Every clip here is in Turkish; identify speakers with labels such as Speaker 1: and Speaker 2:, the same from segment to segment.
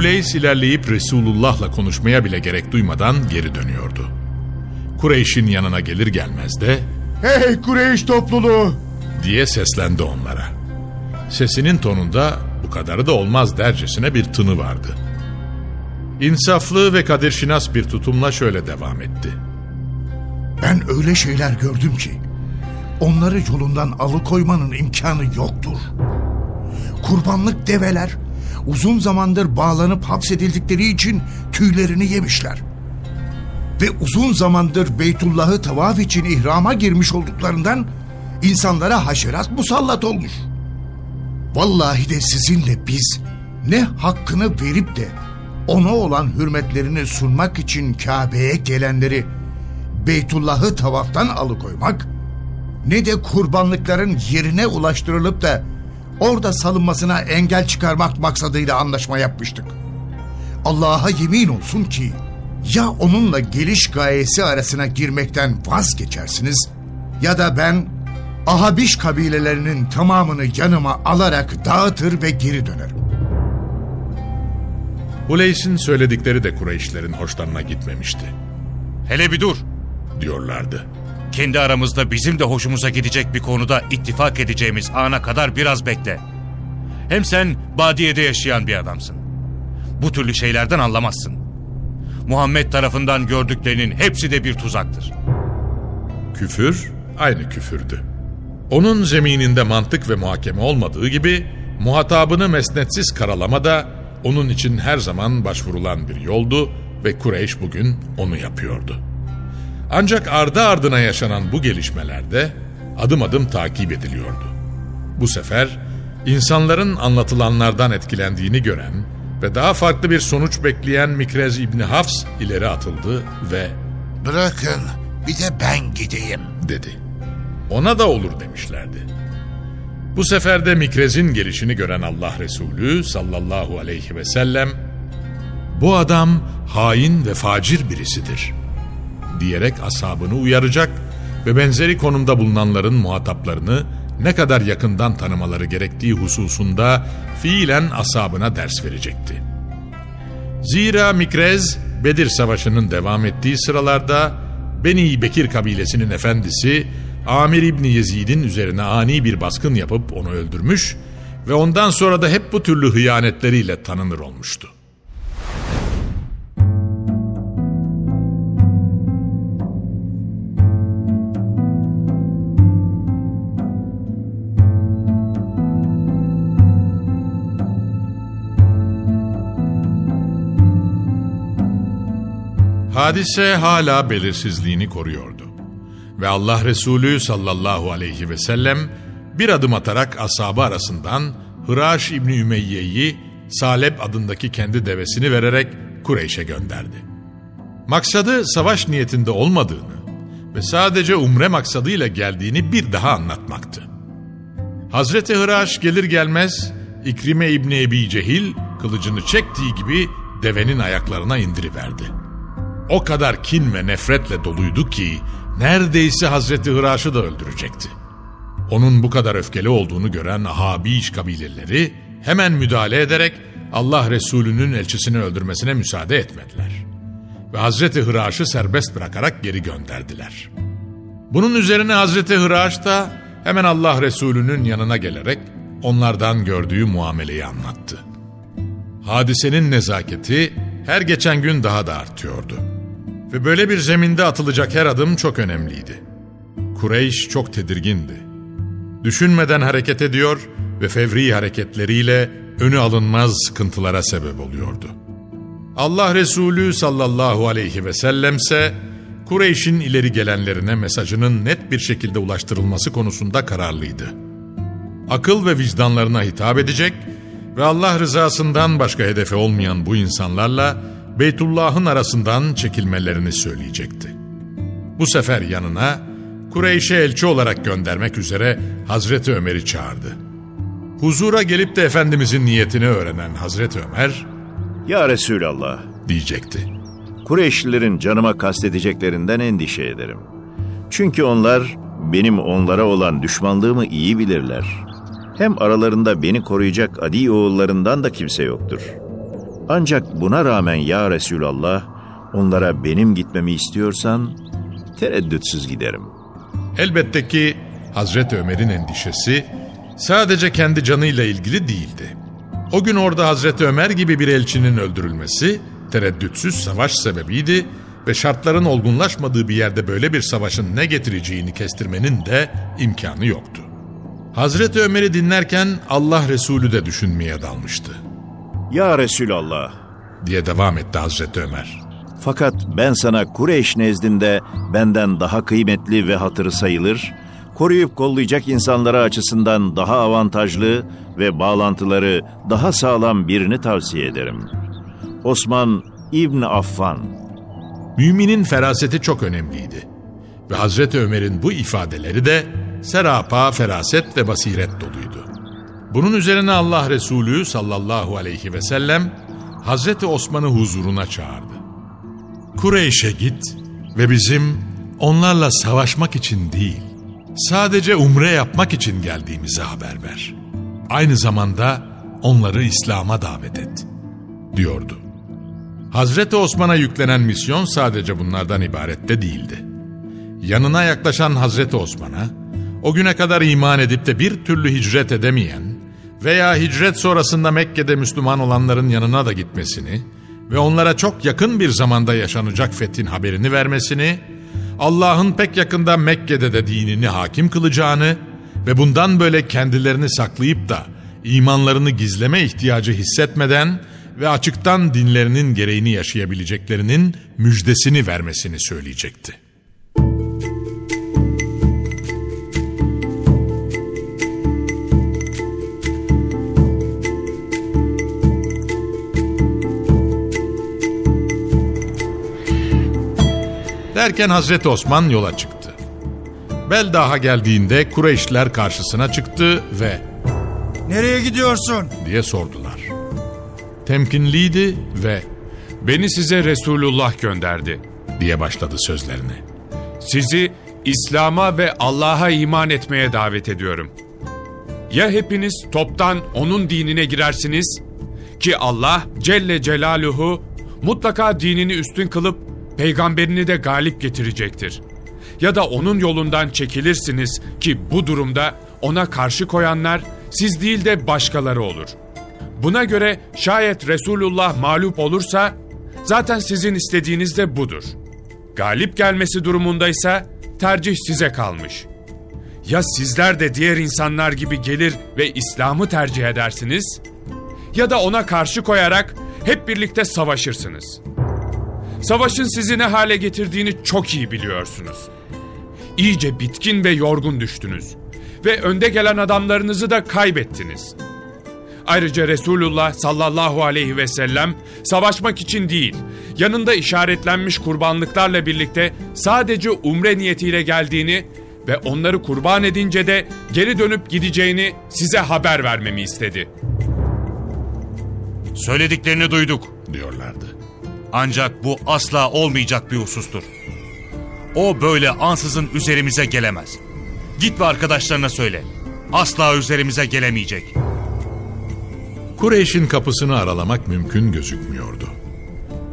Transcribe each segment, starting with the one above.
Speaker 1: Huleys ilerleyip Resulullah'la konuşmaya bile gerek duymadan geri dönüyordu. Kureyş'in yanına gelir gelmez de
Speaker 2: Hey Kureyş topluluğu!
Speaker 1: diye seslendi onlara. Sesinin tonunda bu kadarı da olmaz dercesine bir tını vardı. İnsaflı ve kadirşinas bir tutumla şöyle devam etti.
Speaker 2: Ben öyle şeyler gördüm ki onları yolundan alıkoymanın imkanı yoktur. Kurbanlık develer uzun zamandır bağlanıp hapsedildikleri için tüylerini yemişler. Ve uzun zamandır Beytullah'ı tavaf için ihrama girmiş olduklarından insanlara haşerat musallat olmuş. Vallahi de sizinle biz ne hakkını verip de ona olan hürmetlerini sunmak için Kabe'ye gelenleri Beytullah'ı tavaftan alıkoymak ne de kurbanlıkların yerine ulaştırılıp da orada salınmasına engel çıkarmak maksadıyla anlaşma yapmıştık. Allah'a yemin olsun ki ya onunla geliş gayesi arasına girmekten vazgeçersiniz ya da ben Ahabiş kabilelerinin tamamını yanıma alarak dağıtır ve geri dönerim.
Speaker 1: Huleys'in söyledikleri de Kureyşlerin hoşlarına gitmemişti.
Speaker 3: Hele bir dur.
Speaker 1: Diyorlardı.
Speaker 3: Kendi aramızda bizim de hoşumuza gidecek bir konuda ittifak edeceğimiz ana kadar biraz bekle. Hem sen badiyede yaşayan bir adamsın. Bu türlü şeylerden anlamazsın. Muhammed tarafından gördüklerinin hepsi de bir tuzaktır.
Speaker 1: Küfür aynı küfürdü. Onun zemininde mantık ve muhakeme olmadığı gibi muhatabını mesnetsiz karalama da onun için her zaman başvurulan bir yoldu ve Kureyş bugün onu yapıyordu. Ancak ardı ardına yaşanan bu gelişmelerde adım adım takip ediliyordu. Bu sefer insanların anlatılanlardan etkilendiğini gören ve daha farklı bir sonuç bekleyen Mikrez İbni Hafs ileri atıldı ve
Speaker 4: Bırakın bir de ben gideyim.
Speaker 1: dedi. Ona da olur demişlerdi. Bu sefer de Mikrez'in gelişini gören Allah Resulü sallallahu aleyhi ve sellem bu adam hain ve facir birisidir diyerek asabını uyaracak ve benzeri konumda bulunanların muhataplarını ne kadar yakından tanımaları gerektiği hususunda fiilen asabına ders verecekti. Zira Mikrez Bedir Savaşı'nın devam ettiği sıralarda Beni Bekir kabilesinin efendisi Amir İbni Yezid'in üzerine ani bir baskın yapıp onu öldürmüş ve ondan sonra da hep bu türlü hıyanetleriyle tanınır olmuştu. Hadise hala belirsizliğini koruyordu. Ve Allah Resulü sallallahu aleyhi ve sellem bir adım atarak asabı arasından Hıraş İbni Ümeyye'yi Salep adındaki kendi devesini vererek Kureyş'e gönderdi. Maksadı savaş niyetinde olmadığını ve sadece umre maksadıyla geldiğini bir daha anlatmaktı. Hazreti Hıraş gelir gelmez İkrime İbni Ebi Cehil kılıcını çektiği gibi devenin ayaklarına indiriverdi. O kadar kin ve nefretle doluydu ki neredeyse Hazreti Hıraş'ı da öldürecekti. Onun bu kadar öfkeli olduğunu gören Habiş kabileleri hemen müdahale ederek Allah Resulü'nün elçisini öldürmesine müsaade etmediler. Ve Hazreti Hıraş'ı serbest bırakarak geri gönderdiler. Bunun üzerine Hazreti Hıraş da hemen Allah Resulü'nün yanına gelerek onlardan gördüğü muameleyi anlattı. Hadisenin nezaketi her geçen gün daha da artıyordu. Ve böyle bir zeminde atılacak her adım çok önemliydi. Kureyş çok tedirgindi. Düşünmeden hareket ediyor ve fevri hareketleriyle önü alınmaz sıkıntılara sebep oluyordu. Allah Resulü sallallahu aleyhi ve sellemse Kureyş'in ileri gelenlerine mesajının net bir şekilde ulaştırılması konusunda kararlıydı. Akıl ve vicdanlarına hitap edecek ve Allah rızasından başka hedefi olmayan bu insanlarla Beytullah'ın arasından çekilmelerini söyleyecekti. Bu sefer yanına Kureyş'e elçi olarak göndermek üzere Hazreti Ömer'i çağırdı. Huzura gelip de Efendimizin niyetini öğrenen Hazreti Ömer
Speaker 5: Ya Resulallah,
Speaker 1: diyecekti.
Speaker 5: Kureyşlilerin canıma kastedeceklerinden endişe ederim. Çünkü onlar benim onlara olan düşmanlığımı iyi bilirler. Hem aralarında beni koruyacak adi oğullarından da kimse yoktur. Ancak buna rağmen ya Resulallah, onlara benim gitmemi istiyorsan tereddütsüz giderim.
Speaker 1: Elbette ki Hazreti Ömer'in endişesi sadece kendi canıyla ilgili değildi. O gün orada Hazreti Ömer gibi bir elçinin öldürülmesi tereddütsüz savaş sebebiydi ve şartların olgunlaşmadığı bir yerde böyle bir savaşın ne getireceğini kestirmenin de imkanı yoktu. Hazreti Ömer'i dinlerken Allah Resulü de düşünmeye dalmıştı
Speaker 5: Ya Resulallah,
Speaker 1: diye devam etti Hazreti Ömer.
Speaker 5: fakat ben sana Kureyş nezdinde benden daha kıymetli ve hatırı sayılır, koruyup kollayacak insanlara açısından daha avantajlı ve bağlantıları daha sağlam birini tavsiye ederim. Osman İbni Affan
Speaker 1: Müminin feraseti çok önemliydi. Ve Hazreti Ömer'in bu ifadeleri de serapa feraset ve basiret doluydu. Bunun üzerine Allah Resulü sallallahu aleyhi ve sellem Hazreti Osman'ı huzuruna çağırdı. Kureyş'e git ve bizim onlarla savaşmak için değil, sadece umre yapmak için geldiğimizi haber ver. Aynı zamanda onları İslam'a davet et, diyordu. Hazreti Osman'a yüklenen misyon sadece bunlardan ibaret de değildi. Yanına yaklaşan Hazreti Osman'a, o güne kadar iman edip de bir türlü hicret edemeyen veya hicret sonrasında Mekke'de Müslüman olanların yanına da gitmesini ve onlara çok yakın bir zamanda yaşanacak fethin haberini vermesini, Allah'ın pek yakında Mekke'de de dinini hakim kılacağını ve bundan böyle kendilerini saklayıp da imanlarını gizleme ihtiyacı hissetmeden ve açıktan dinlerinin gereğini yaşayabileceklerinin müjdesini vermesini söyleyecekti. Derken Hazreti Osman yola çıktı. Beldah'a geldiğinde Kureyşler karşısına çıktı ve
Speaker 6: Nereye gidiyorsun?
Speaker 1: diye sordular. Temkinliydi ve
Speaker 7: Beni size Resulullah gönderdi.
Speaker 1: diye başladı sözlerine.
Speaker 7: Sizi İslam'a ve Allah'a iman etmeye davet ediyorum. Ya hepiniz toptan onun dinine girersiniz ki Allah Celle Celaluhu mutlaka dinini üstün kılıp peygamberini de galip getirecektir. Ya da onun yolundan çekilirsiniz ki bu durumda ona karşı koyanlar siz değil de başkaları olur. Buna göre şayet Resulullah mağlup olursa zaten sizin istediğiniz de budur. Galip gelmesi durumundaysa tercih size kalmış. Ya sizler de diğer insanlar gibi gelir ve İslam'ı tercih edersiniz ya da ona karşı koyarak hep birlikte savaşırsınız. Savaşın sizi ne hale getirdiğini çok iyi biliyorsunuz. İyice bitkin ve yorgun düştünüz ve önde gelen adamlarınızı da kaybettiniz. Ayrıca Resulullah sallallahu aleyhi ve sellem savaşmak için değil, yanında işaretlenmiş kurbanlıklarla birlikte sadece umre niyetiyle geldiğini ve onları kurban edince de geri dönüp gideceğini size haber vermemi istedi.
Speaker 3: Söylediklerini duyduk.
Speaker 1: diyorlardı.
Speaker 3: Ancak bu asla olmayacak bir husustur. O böyle ansızın üzerimize gelemez. Git ve arkadaşlarına söyle. Asla üzerimize gelemeyecek.
Speaker 1: Kureyş'in kapısını aralamak mümkün gözükmüyordu.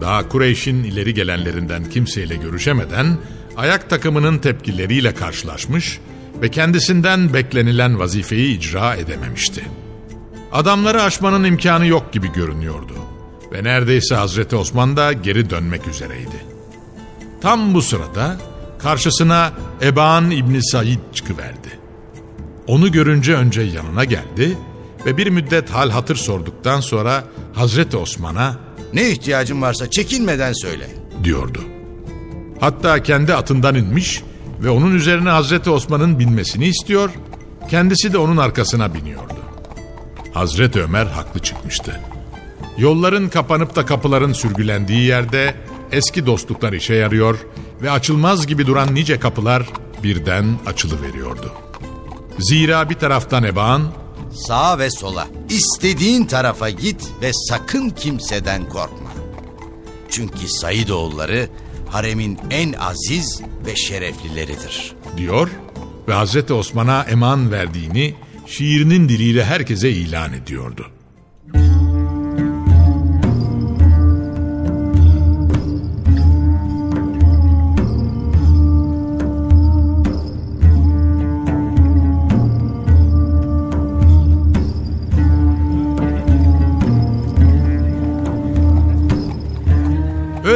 Speaker 1: Daha Kureyş'in ileri gelenlerinden kimseyle görüşemeden ayak takımının tepkileriyle karşılaşmış ve kendisinden beklenilen vazifeyi icra edememişti. Adamları aşmanın imkanı yok gibi görünüyordu ve neredeyse Hazreti Osman da geri dönmek üzereydi. Tam bu sırada karşısına Eban İbni Said çıkıverdi. Onu görünce önce yanına geldi ve bir müddet hal hatır sorduktan sonra Hazreti Osman'a
Speaker 8: Ne ihtiyacın varsa çekinmeden söyle.
Speaker 1: diyordu. Hatta kendi atından inmiş ve onun üzerine Hazreti Osman'ın binmesini istiyor, kendisi de onun arkasına biniyordu. Hazreti Ömer haklı çıkmıştı. Yolların kapanıp da kapıların sürgülendiği yerde eski dostluklar işe yarıyor ve açılmaz gibi duran nice kapılar birden açılıveriyordu. Zira bir taraftan Eban,
Speaker 8: Sağa ve sola. istediğin tarafa git ve sakın kimseden korkma. Çünkü Saidoğulları haremin en aziz ve şereflileridir.
Speaker 1: diyor ve Hazreti Osman'a eman verdiğini şiirinin diliyle herkese ilan ediyordu.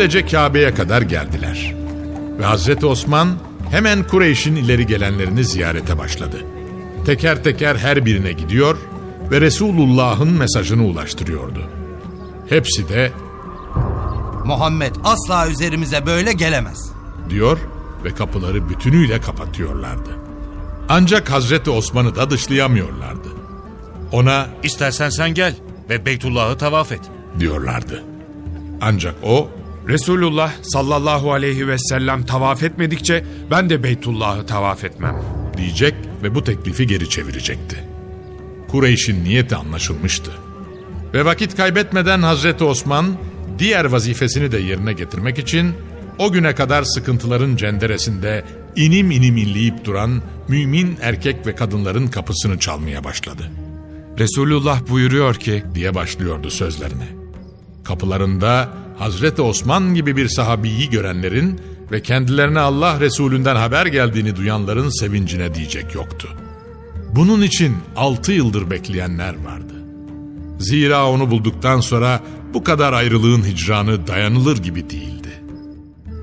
Speaker 1: Öylece Kabe'ye kadar geldiler. Ve Hazreti Osman hemen Kureyş'in ileri gelenlerini ziyarete başladı. Teker teker her birine gidiyor ve Resulullah'ın mesajını ulaştırıyordu. Hepsi de
Speaker 6: Muhammed asla üzerimize böyle gelemez.
Speaker 1: diyor ve kapıları bütünüyle kapatıyorlardı. Ancak Hazreti Osman'ı da dışlayamıyorlardı. Ona
Speaker 3: İstersen sen gel ve Beytullah'ı tavaf et.
Speaker 1: diyorlardı. Ancak o
Speaker 7: Resulullah sallallahu aleyhi ve sellem tavaf etmedikçe ben de Beytullah'ı tavaf etmem.
Speaker 1: diyecek ve bu teklifi geri çevirecekti. Kureyş'in niyeti anlaşılmıştı. Ve vakit kaybetmeden Hazreti Osman diğer vazifesini de yerine getirmek için o güne kadar sıkıntıların cenderesinde inim inim inleyip duran mümin erkek ve kadınların kapısını çalmaya başladı.
Speaker 7: Resulullah buyuruyor ki
Speaker 1: diye başlıyordu sözlerine. Kapılarında Hazreti Osman gibi bir sahabiyi görenlerin ve kendilerine Allah Resulünden haber geldiğini duyanların sevincine diyecek yoktu. Bunun için altı yıldır bekleyenler vardı. Zira onu bulduktan sonra bu kadar ayrılığın hicranı dayanılır gibi değildi.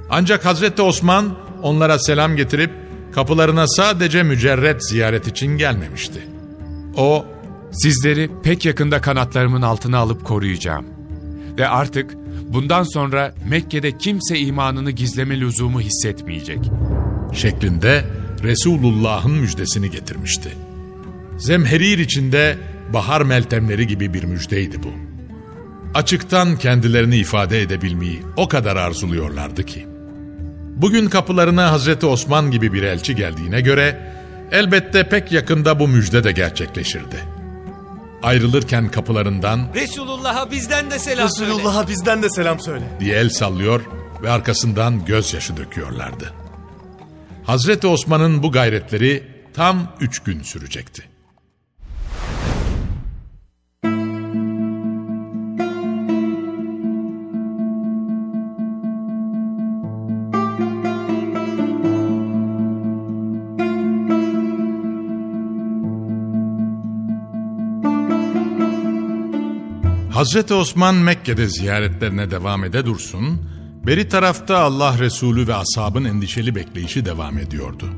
Speaker 1: Ancak Hazreti Osman onlara selam getirip kapılarına sadece mücerret ziyaret için gelmemişti. O
Speaker 7: sizleri pek yakında kanatlarımın altına alıp koruyacağım. Ve artık bundan sonra Mekke'de kimse imanını gizleme lüzumu hissetmeyecek.
Speaker 1: şeklinde Resulullah'ın müjdesini getirmişti. Zemherir içinde bahar meltemleri gibi bir müjdeydi bu. Açıktan kendilerini ifade edebilmeyi o kadar arzuluyorlardı ki. Bugün kapılarına Hazreti Osman gibi bir elçi geldiğine göre elbette pek yakında bu müjde de gerçekleşirdi. Ayrılırken kapılarından
Speaker 9: Resulullah'a bizden de selam söyle.
Speaker 10: Resulullah'a bizden de selam söyle.
Speaker 1: diye el sallıyor ve arkasından gözyaşı döküyorlardı. Hazreti Osman'ın bu gayretleri tam üç gün sürecekti. Hazreti Osman Mekke'de ziyaretlerine devam ede dursun, beri tarafta Allah Resulü ve ashabın endişeli bekleyişi devam ediyordu.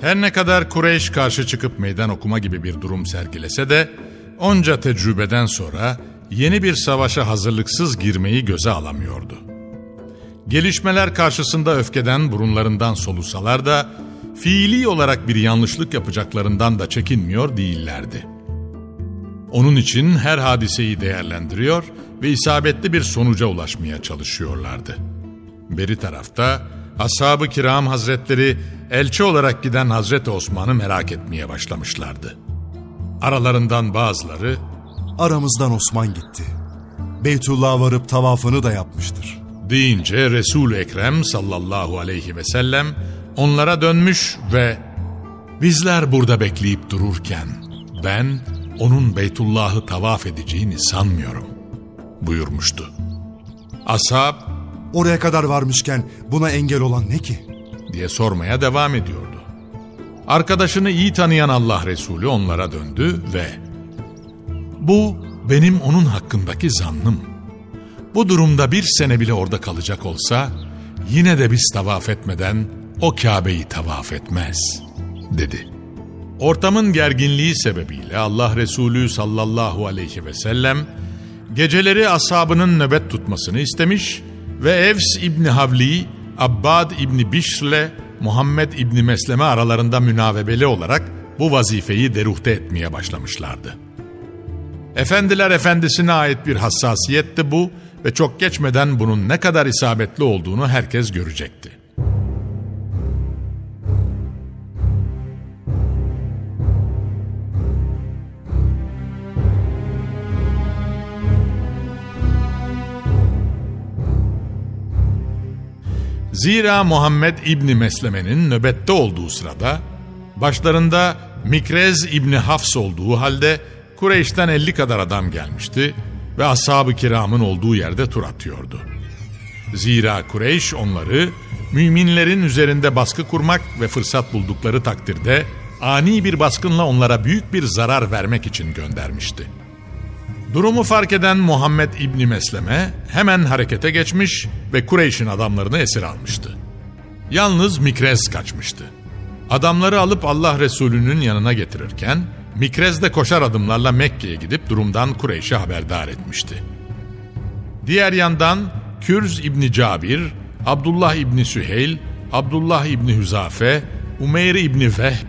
Speaker 1: Her ne kadar Kureyş karşı çıkıp meydan okuma gibi bir durum sergilese de, onca tecrübeden sonra yeni bir savaşa hazırlıksız girmeyi göze alamıyordu. Gelişmeler karşısında öfkeden burunlarından solusalar da, fiili olarak bir yanlışlık yapacaklarından da çekinmiyor değillerdi. Onun için her hadiseyi değerlendiriyor ve isabetli bir sonuca ulaşmaya çalışıyorlardı. Beri tarafta Ashab-ı Kiram Hazretleri elçi olarak giden Hazreti Osman'ı merak etmeye başlamışlardı. Aralarından bazıları
Speaker 10: Aramızdan Osman gitti. Beytullah'a varıp tavafını da yapmıştır.
Speaker 1: Deyince Resul-i Ekrem sallallahu aleyhi ve sellem onlara dönmüş ve bizler burada bekleyip dururken ben onun Beytullah'ı tavaf edeceğini sanmıyorum buyurmuştu. Ashab
Speaker 10: Oraya kadar varmışken buna engel olan ne ki?
Speaker 1: diye sormaya devam ediyordu. Arkadaşını iyi tanıyan Allah Resulü onlara döndü ve bu benim onun hakkındaki zannım. Bu durumda bir sene bile orada kalacak olsa yine de biz tavaf etmeden o Kabe'yi tavaf etmez dedi. Ortamın gerginliği sebebiyle Allah Resulü sallallahu aleyhi ve sellem geceleri ashabının nöbet tutmasını istemiş ve Evs İbni Havli, Abbad İbni Bişr'le Muhammed İbni Mesleme aralarında münavebeli olarak bu vazifeyi deruhte etmeye başlamışlardı. Efendiler efendisine ait bir hassasiyetti bu ve çok geçmeden bunun ne kadar isabetli olduğunu herkes görecekti. Zira Muhammed İbni Mesleme'nin nöbette olduğu sırada başlarında Mikrez İbni Hafs olduğu halde Kureyş'ten 50 kadar adam gelmişti ve ashab-ı kiramın olduğu yerde tur atıyordu. Zira Kureyş onları müminlerin üzerinde baskı kurmak ve fırsat buldukları takdirde ani bir baskınla onlara büyük bir zarar vermek için göndermişti. Durumu fark eden Muhammed İbni Mesleme hemen harekete geçmiş ve Kureyş'in adamlarını esir almıştı. Yalnız Mikrez kaçmıştı. Adamları alıp Allah Resulü'nün yanına getirirken Mikrez de koşar adımlarla Mekke'ye gidip durumdan Kureyş'e haberdar etmişti. Diğer yandan Kürz İbni Cabir, Abdullah İbni Süheyl, Abdullah İbni Hüzafe, Umeyr İbni Vehb,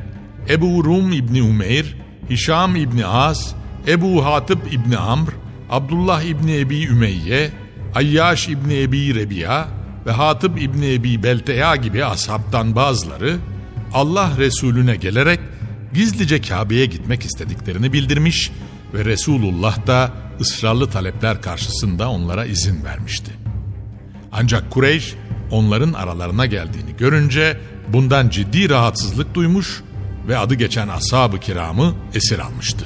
Speaker 1: Ebu Rum İbni Umeyr, Hişam İbni As, Ebu Hatip İbni Amr, Abdullah İbni Ebi Ümeyye, Ayyaş İbni Ebi Rebiya ve Hatip İbni Ebi Belteya gibi ashabtan bazıları Allah Resulüne gelerek gizlice Kabe'ye gitmek istediklerini bildirmiş ve Resulullah da ısrarlı talepler karşısında onlara izin vermişti. Ancak Kureyş onların aralarına geldiğini görünce bundan ciddi rahatsızlık duymuş ve adı geçen ashab-ı kiramı esir almıştı.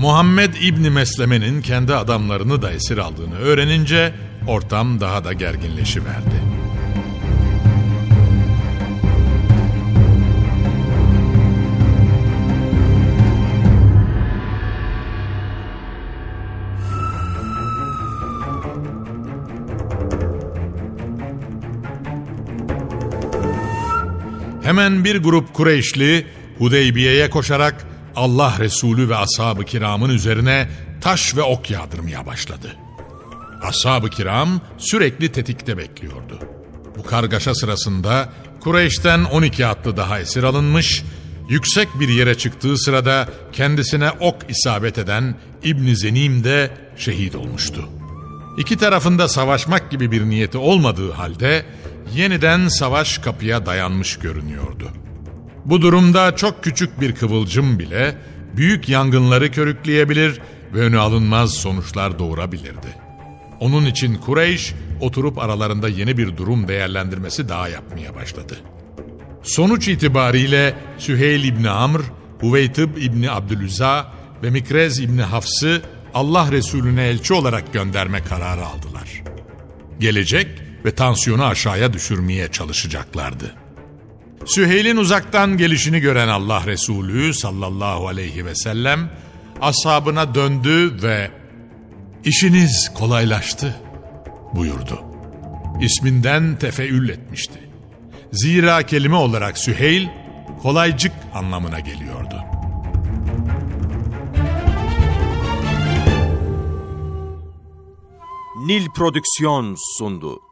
Speaker 1: Muhammed İbni Mesleme'nin kendi adamlarını da esir aldığını öğrenince ortam daha da gerginleşiverdi. Hemen bir grup Kureyşli Hudeybiye'ye koşarak Allah Resulü ve ashab-ı kiramın üzerine taş ve ok yağdırmaya başladı. Ashab-ı kiram sürekli tetikte bekliyordu. Bu kargaşa sırasında Kureyş'ten 12 atlı daha esir alınmış, yüksek bir yere çıktığı sırada kendisine ok isabet eden İbn Zenim de şehit olmuştu. İki tarafında savaşmak gibi bir niyeti olmadığı halde yeniden savaş kapıya dayanmış görünüyordu. Bu durumda çok küçük bir kıvılcım bile büyük yangınları körükleyebilir ve önü alınmaz sonuçlar doğurabilirdi. Onun için Kureyş oturup aralarında yeni bir durum değerlendirmesi daha yapmaya başladı. Sonuç itibariyle Süheyl İbni Amr, Huveytib İbni Abdülüza ve Mikrez İbni Hafs'ı Allah Resulüne elçi olarak gönderme kararı aldılar. Gelecek ve tansiyonu aşağıya düşürmeye çalışacaklardı. Süheyl'in uzaktan gelişini gören Allah Resulü sallallahu aleyhi ve sellem ashabına döndü ve işiniz kolaylaştı buyurdu. İsminden tefeül etmişti. Zira kelime olarak Süheyl kolaycık anlamına geliyordu.
Speaker 11: Nil Prodüksiyon sundu.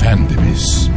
Speaker 1: Efendimiz